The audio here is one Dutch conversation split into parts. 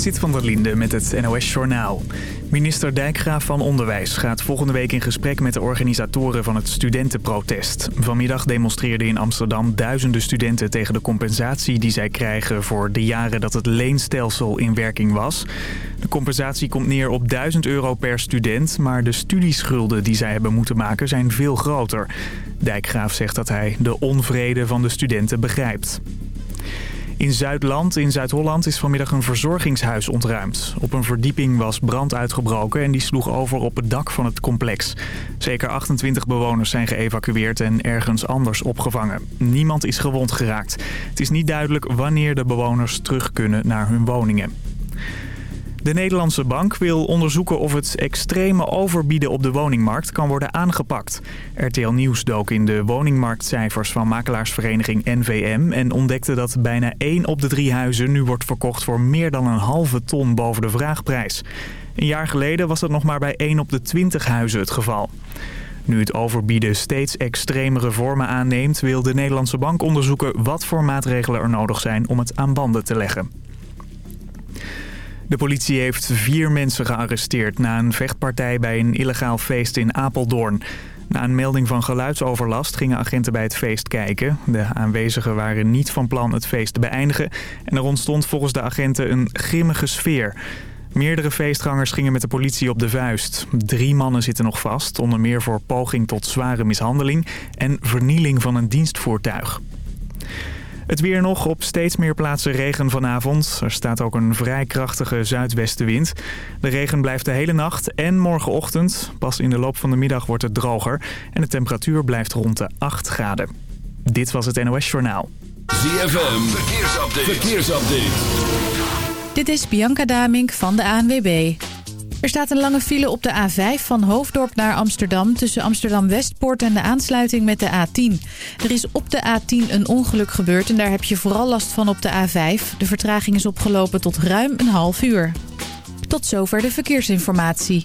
Zit van der Linde met het NOS-journaal. Minister Dijkgraaf van Onderwijs gaat volgende week in gesprek met de organisatoren van het studentenprotest. Vanmiddag demonstreerden in Amsterdam duizenden studenten tegen de compensatie die zij krijgen voor de jaren dat het leenstelsel in werking was. De compensatie komt neer op 1000 euro per student, maar de studieschulden die zij hebben moeten maken zijn veel groter. Dijkgraaf zegt dat hij de onvrede van de studenten begrijpt. In Zuidland, in Zuid-Holland, is vanmiddag een verzorgingshuis ontruimd. Op een verdieping was brand uitgebroken en die sloeg over op het dak van het complex. Zeker 28 bewoners zijn geëvacueerd en ergens anders opgevangen. Niemand is gewond geraakt. Het is niet duidelijk wanneer de bewoners terug kunnen naar hun woningen. De Nederlandse bank wil onderzoeken of het extreme overbieden op de woningmarkt kan worden aangepakt. RTL Nieuws dook in de woningmarktcijfers van makelaarsvereniging NVM... en ontdekte dat bijna 1 op de drie huizen nu wordt verkocht voor meer dan een halve ton boven de vraagprijs. Een jaar geleden was dat nog maar bij 1 op de 20 huizen het geval. Nu het overbieden steeds extremere vormen aanneemt... wil de Nederlandse bank onderzoeken wat voor maatregelen er nodig zijn om het aan banden te leggen. De politie heeft vier mensen gearresteerd na een vechtpartij bij een illegaal feest in Apeldoorn. Na een melding van geluidsoverlast gingen agenten bij het feest kijken. De aanwezigen waren niet van plan het feest te beëindigen en er ontstond volgens de agenten een grimmige sfeer. Meerdere feestgangers gingen met de politie op de vuist. Drie mannen zitten nog vast, onder meer voor poging tot zware mishandeling en vernieling van een dienstvoertuig. Het weer nog op steeds meer plaatsen regen vanavond. Er staat ook een vrij krachtige zuidwestenwind. De regen blijft de hele nacht en morgenochtend. Pas in de loop van de middag wordt het droger. En de temperatuur blijft rond de 8 graden. Dit was het NOS Journaal. ZFM, verkeersupdate. verkeersupdate. Dit is Bianca Damink van de ANWB. Er staat een lange file op de A5 van Hoofddorp naar Amsterdam... tussen Amsterdam-Westpoort en de aansluiting met de A10. Er is op de A10 een ongeluk gebeurd en daar heb je vooral last van op de A5. De vertraging is opgelopen tot ruim een half uur. Tot zover de verkeersinformatie.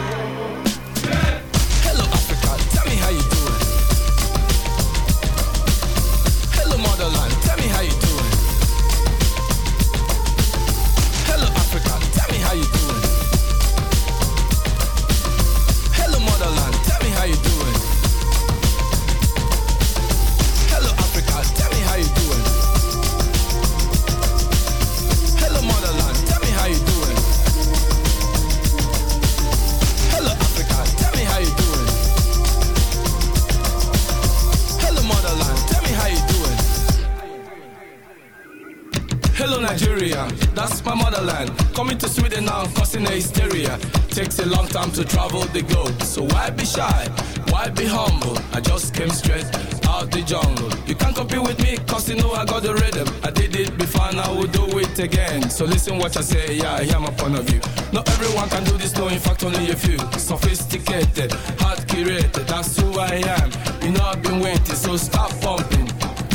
Again. So listen what I say, yeah, I hear my point of view. Not everyone can do this, no, in fact, only a few. Sophisticated, hard curated, that's who I am. You know I've been waiting, so stop pumping.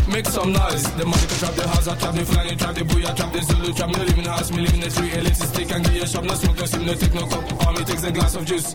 Make some noise. The money can trap the house, I trap the flying, trap the booyah, trap the Zulu, trap me living in the house, me live in the tree, elixir stick and a shop, no smoke, no steam, no take no cup. All me takes a glass of juice.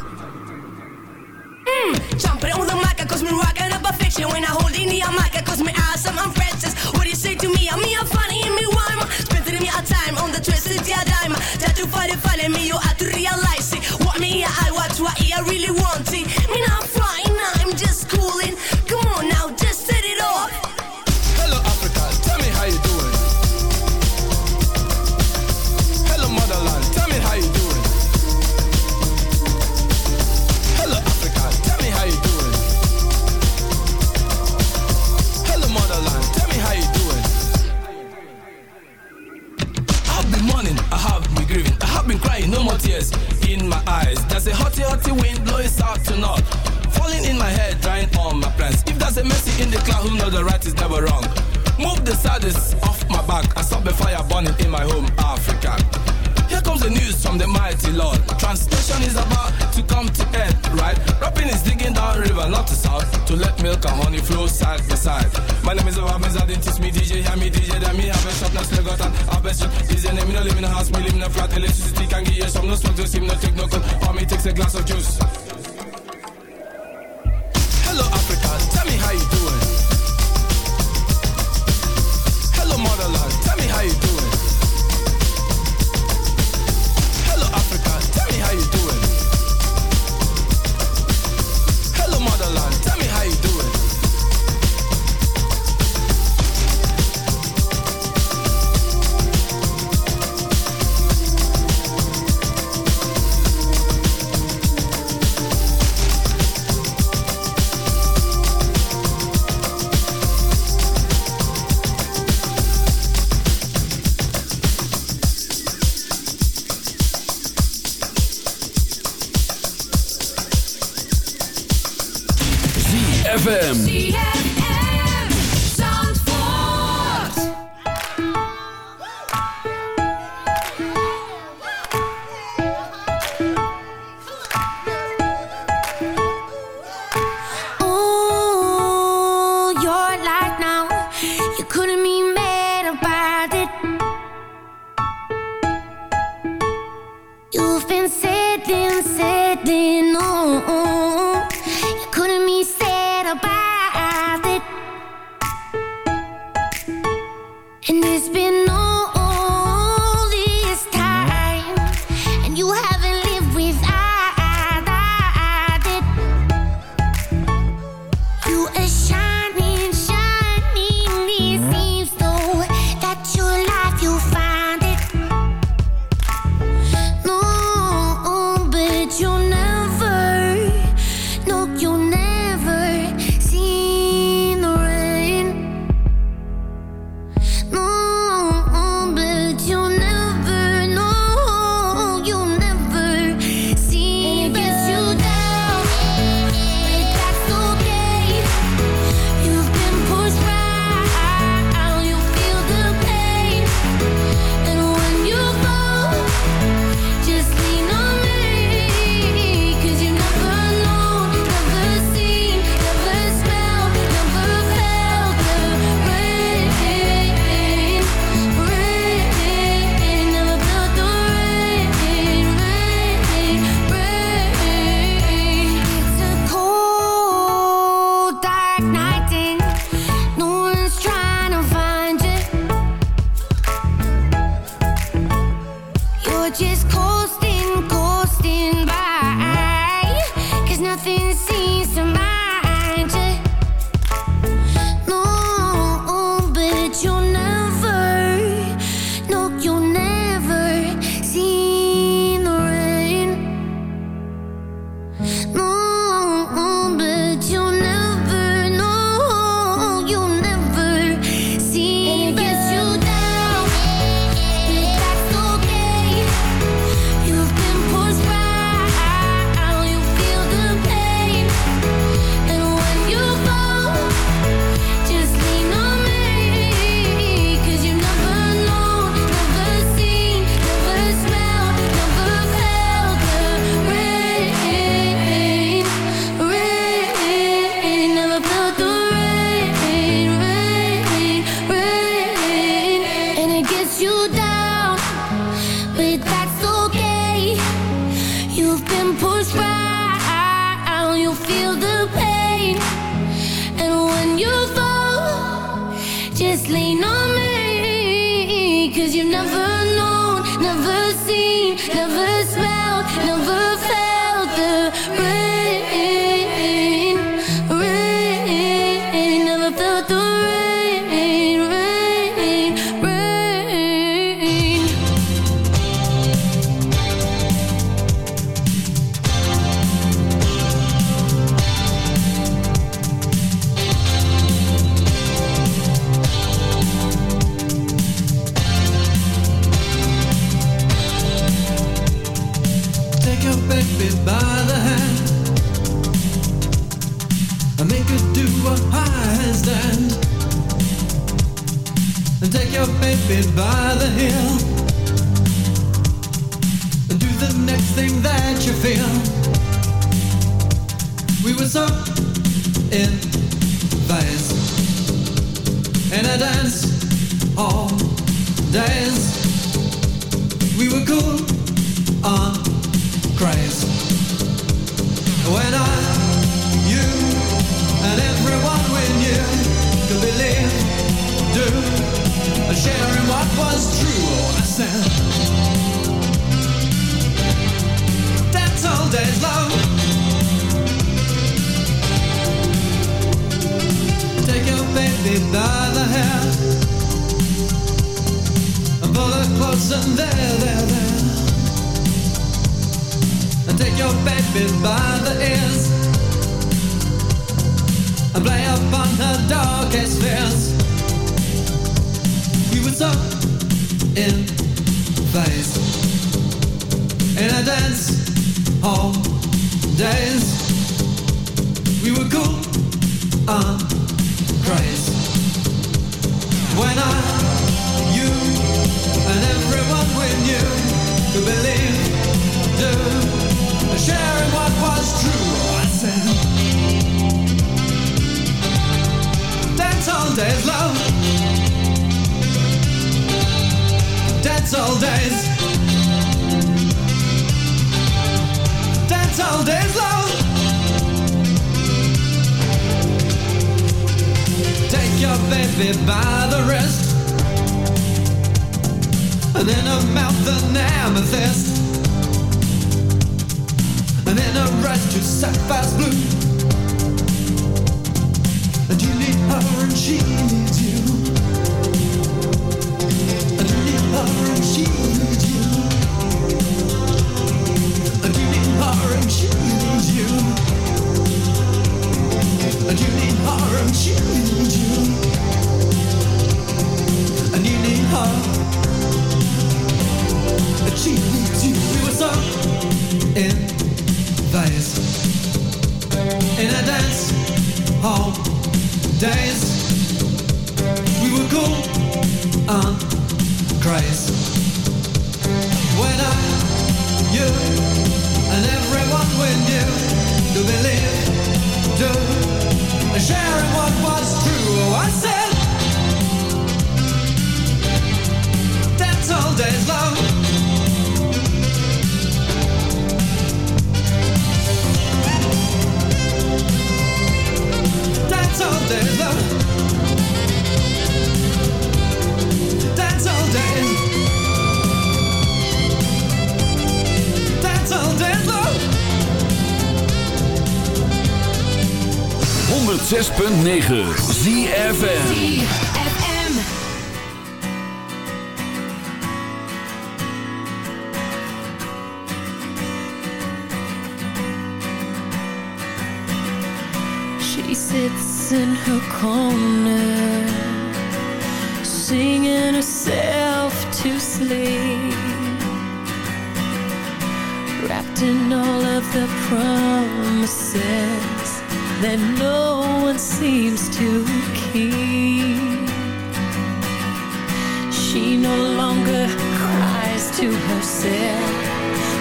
Jumping on the mic, cause me rocking up a fiction. When I hold in the mic, cause me awesome, I'm princess What do you say to me? I'm me, I'm funny, and me rhyme Spending me a time on the twisted yeah dime That you find it funny, me, you have to realize it. What me, I watch, what I really want it so in phase In a dance hall days. and there, there, there. And take your baby by the ears and play upon her darkest fears. We would suck in place in a dance hall days. We were cool and crazy when I, you. And everyone we knew could believe, do, sharing what was true. I said, dance all days, love. Dance all days. Dance all days, love. Take your baby by the wrist and in her mouth an amethyst. And in her red just sapphire's blue.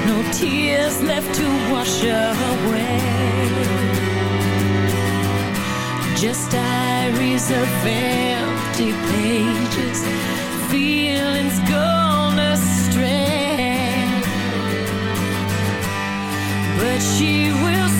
No tears left to wash away. Just diaries of empty pages Feelings gone astray. But she will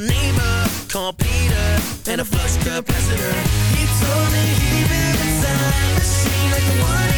my neighbor called Peter and a flush capacitor. He told me he built a time machine like the one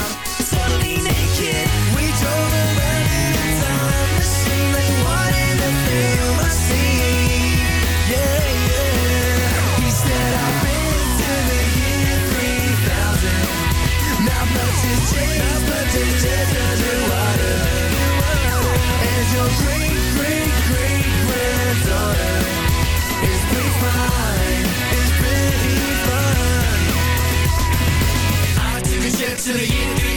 your great, great, great granddaughter is pretty fine. Is pretty fine. I took a trip to the year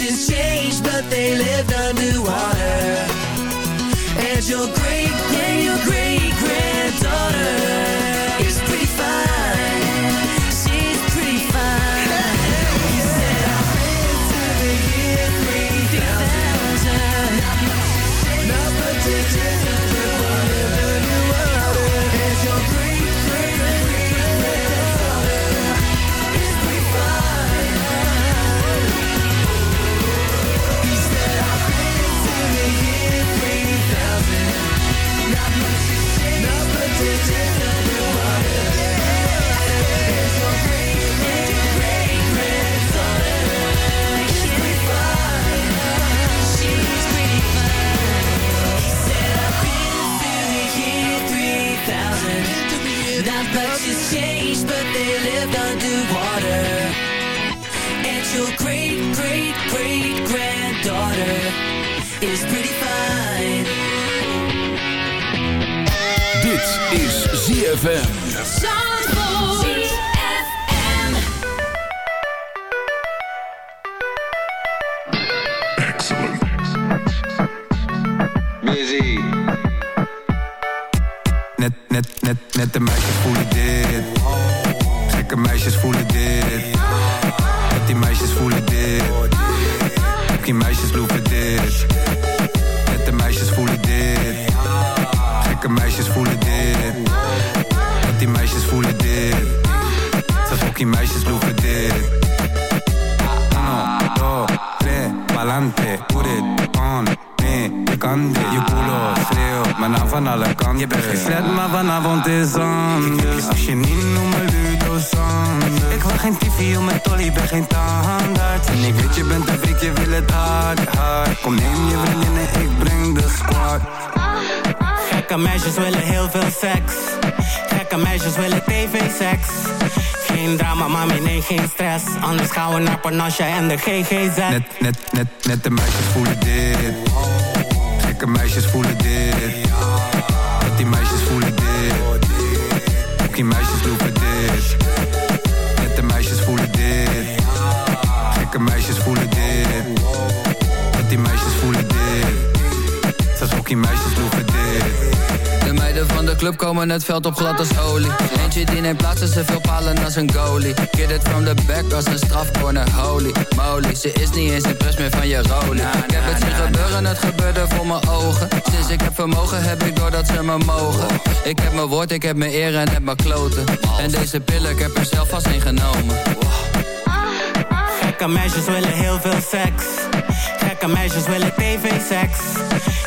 Has changed, but they lived underwater. And your great, 3000. Not much has changed, but they lived underwater. And your great, great, great granddaughter is pretty fine. Dit is ZFM. Net, net, de meisjes voelen dit. Gekke meisjes voelen dit. Net die meisjes voelen dit. Ook die meisjes loeven dit. Net de meisjes voelen dit. Gekke meisjes voelen dit. Net die meisjes voelen dit. Zelfs die meisjes loeven dit. Uno, dos, tres, pa'lante, van alle kanten. Je bent geen slet, maar vanavond is anders. Als je niet noemt me Ludo Sanders. Ik wil geen tv om mijn tolly, ben geen tandarts. En ik weet je bent een freak, je wil het hard, hard. Kom neem je vriendin en ik breng de squad. Gekke meisjes willen heel veel seks. Gekke meisjes willen tv-seks. Geen drama, mami, nee, geen stress. Anders gaan we naar Panache en de GGZ. Net, net, net, net de meisjes voelen dit. Gekke meisjes voelen dit. Club komen het veld op glad als olie. Eentje die neemt plaats en ze veel palen als een goalie. Get it from the back als een strafcorner, holy moly. Ze is niet eens impress meer van je rolie. Ik heb het zien gebeuren, het gebeurde voor mijn ogen. Sinds ik heb vermogen heb ik door dat ze me mogen. Ik heb mijn woord, ik heb mijn eer en heb mijn kloten. En deze pillen, ik heb er zelf vast een genomen. Gekke meisjes willen heel veel seks. Gekke meisjes willen tv-seks.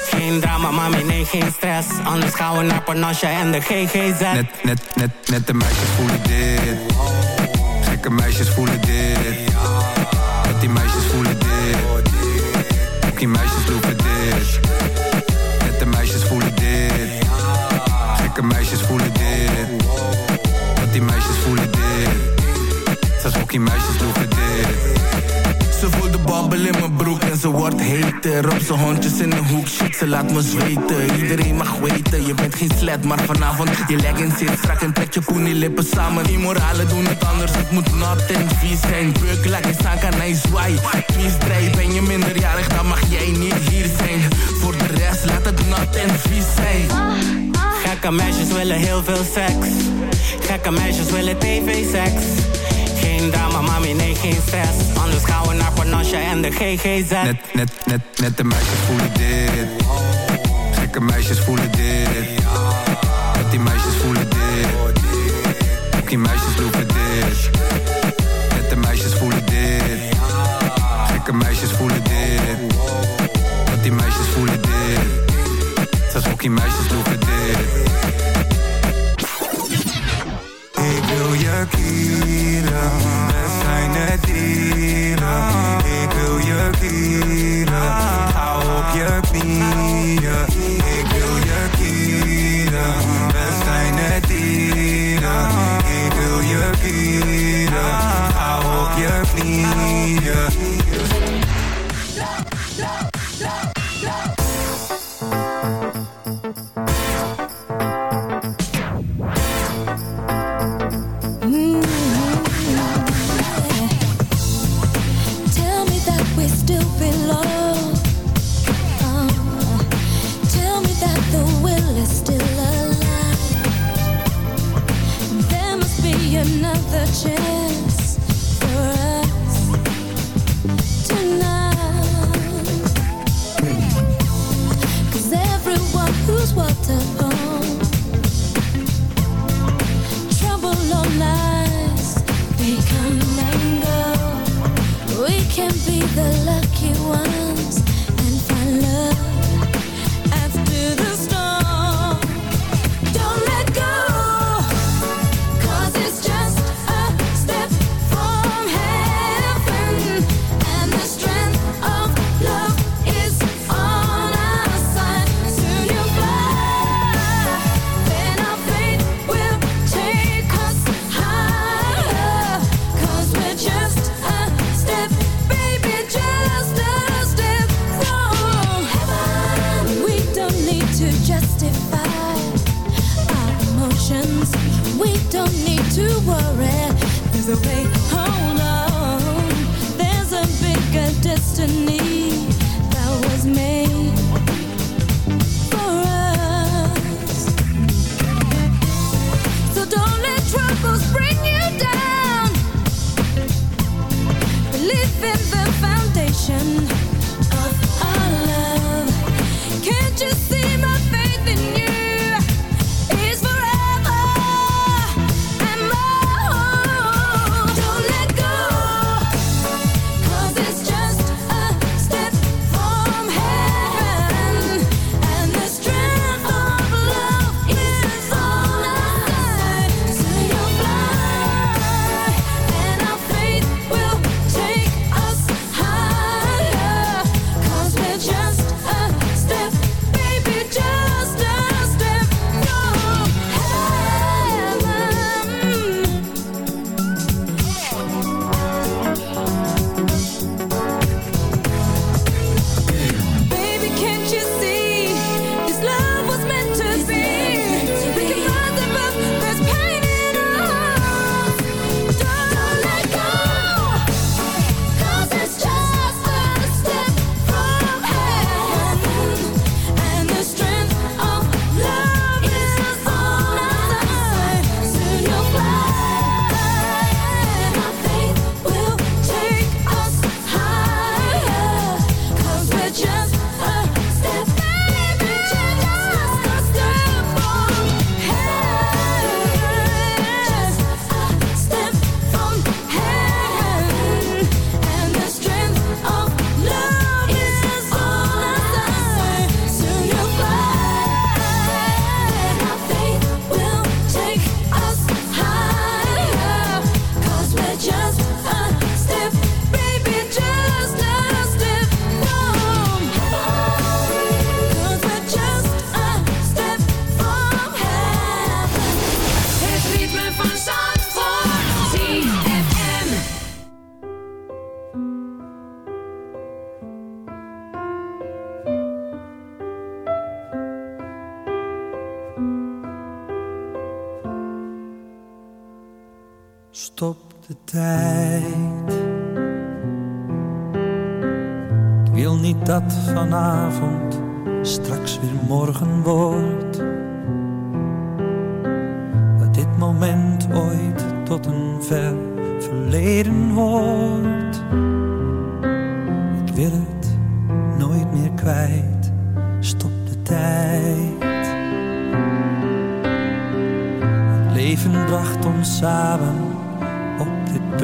Geen drama, mami, nee, geen stress. Anders gaan we naar Panasja en de GGZ. Net, net, net, net de meisjes voelen dit. Gekke meisjes voelen dit. Net die meisjes voelen dit. Ook die meisjes wordt heter Op zijn hondjes in de hoek, shit, ze laat me zweten. Iedereen mag weten, je bent geen slet Maar vanavond, je leggings zit strak en trek je poenie lippen samen. Immoralen doen het anders, het moet nat en vies zijn Beuk, laat je staan, kan hij zwaai Vies draai, ben je minderjarig, dan mag jij niet hier zijn. Voor de rest, laat het nat en vies zijn. Gekke meisjes willen heel veel seks. Gekke meisjes willen tv-seks. Geen drama, mami, nee, geen stress. Anders gaan we naar Panasja en de GGZ. Net, net, net, net de meisjes voelen dit. Gekke meisjes voelen dit.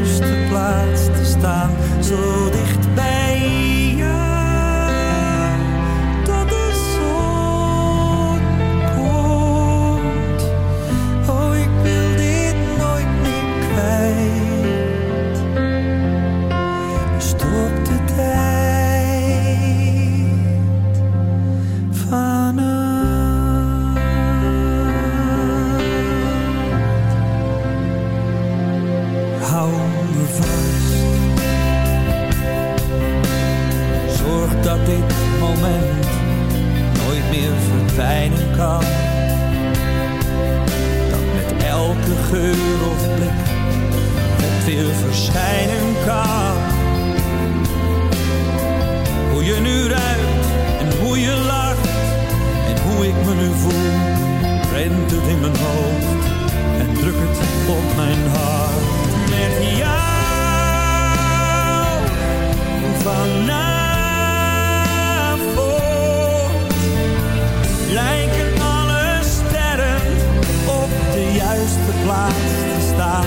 juiste plaats te staan. Zo op mijn hart met jou vanavond. Lijken alle sterren op de juiste plaats te staan,